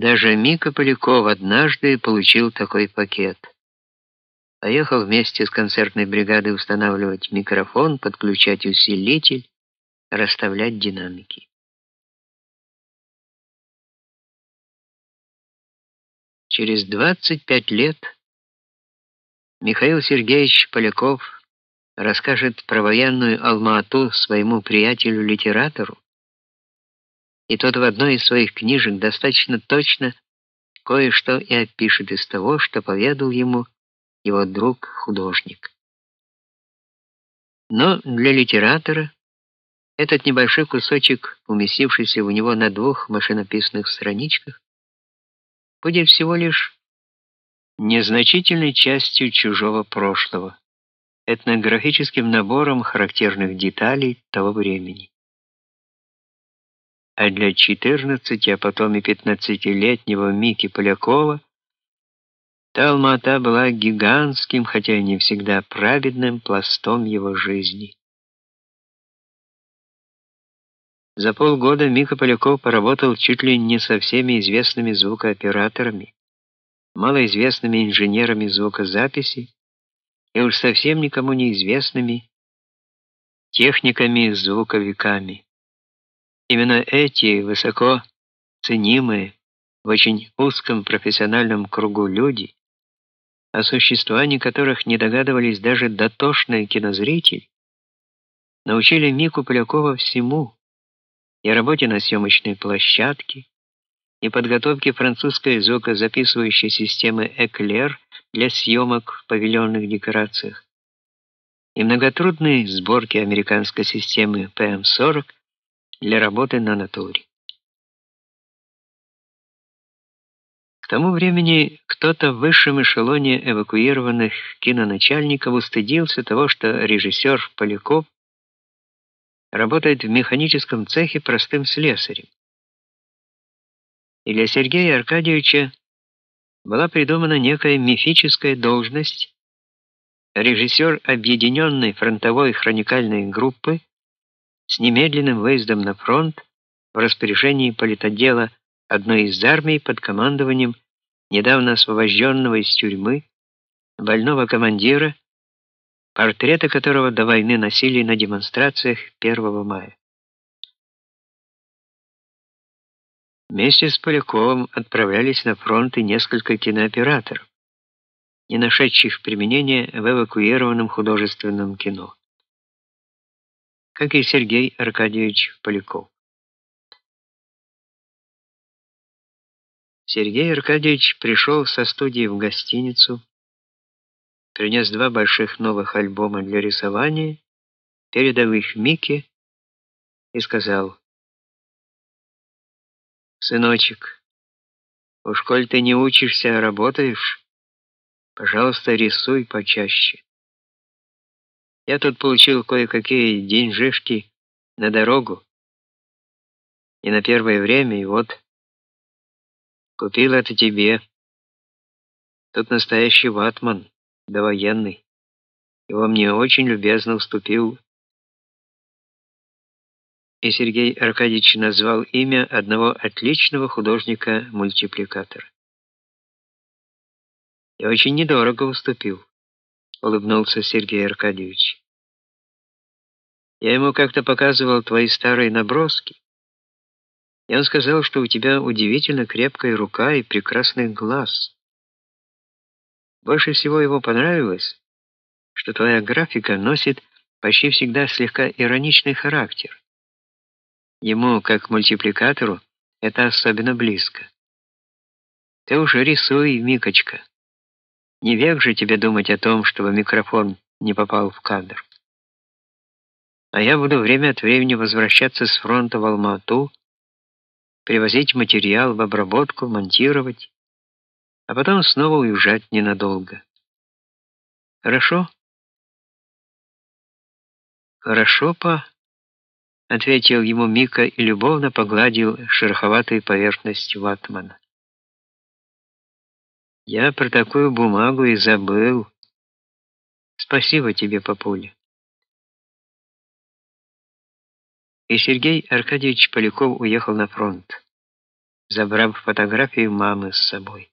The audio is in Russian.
Даже Мика Поляков однажды получил такой пакет. Поехал вместе с концертной бригадой устанавливать микрофон, подключать усилитель, расставлять динамики. Через 25 лет Михаил Сергеевич Поляков расскажет про военную Алма-Ату своему приятелю-литератору, и тот в одной из своих книжек достаточно точно кое-что и опишет из того, что поведал ему его друг-художник. Но для литератора этот небольшой кусочек, уместившийся у него на двух машинописных страничках, будет всего лишь незначительной частью чужого прошлого, этнографическим набором характерных деталей того времени. А для 14, а потом и 15-летнего Мики Полякова та Алмата была гигантским, хотя и не всегда праведным пластом его жизни. За полгода Мика Поляков поработал чуть ли не со всеми известными звукооператорами, малоизвестными инженерами звукозаписи и уж совсем никому неизвестными техниками-звуковиками. Именно эти высоко ценимые в очень узком профессиональном кругу люди, о существовании которых не догадывались даже дотошные кинозрители, научили Мику Полякова всему, и работе на съемочной площадке, и подготовке французской звукозаписывающей системы «Эклер» для съемок в павильонных декорациях, и многотрудной сборки американской системы ПМ-40 для работы на натуре. К тому времени кто-то в высшем эшелоне эвакуированных киноначальников устыдился того, что режиссер Поляков работает в механическом цехе простым слесарем. И для Сергея Аркадьевича была придумана некая мифическая должность режиссер объединенной фронтовой хроникальной группы с немедленным выездом на фронт в распоряжении политотдела одной из армий под командованием недавно освобожденного из тюрьмы больного командира портреты которого до войны носили на демонстрациях 1 мая. Вместе с Поляковым отправлялись на фронт и несколько кинооператоров, не нашедших применения в эвакуированном художественном кино, как и Сергей Аркадьевич Поляков. Сергей Аркадьевич пришел со студии в гостиницу, принес два больших новых альбома для рисования, передал их Мике и сказал: "Сыночек, уж коль ты не учишься, а работаешь, пожалуйста, рисуй почаще. Я тут получил кое-какие деньжишки на дорогу и на первое время, и вот купил это тебе. Тут настоящий ватман довоенный. Его мне очень любезно уступил и Сергей Аркадьевич назвал имя одного отличного художника-мультипликатора. «Я очень недорого уступил», — улыбнулся Сергей Аркадьевич. «Я ему как-то показывал твои старые наброски, и он сказал, что у тебя удивительно крепкая рука и прекрасный глаз. Больше всего ему понравилось, что твоя графика носит почти всегда слегка ироничный характер. Ему, как мультипликатору, это особенно близко. Ты уже рисуй, Микочка. Не век же тебе думать о том, чтобы микрофон не попал в кадр. А я буду время от времени возвращаться с фронта в Алма-Ату, привозить материал в обработку, монтировать а потом снова уезжать ненадолго. Хорошо? Хорошо, па, ответил ему Мика и любовно погладил шероховатую поверхность ватмана. Я про такую бумагу и забыл. Спасибо тебе, папуля. И Сергей Аркадьевич Поляков уехал на фронт. забрав фотографию мамы с собой.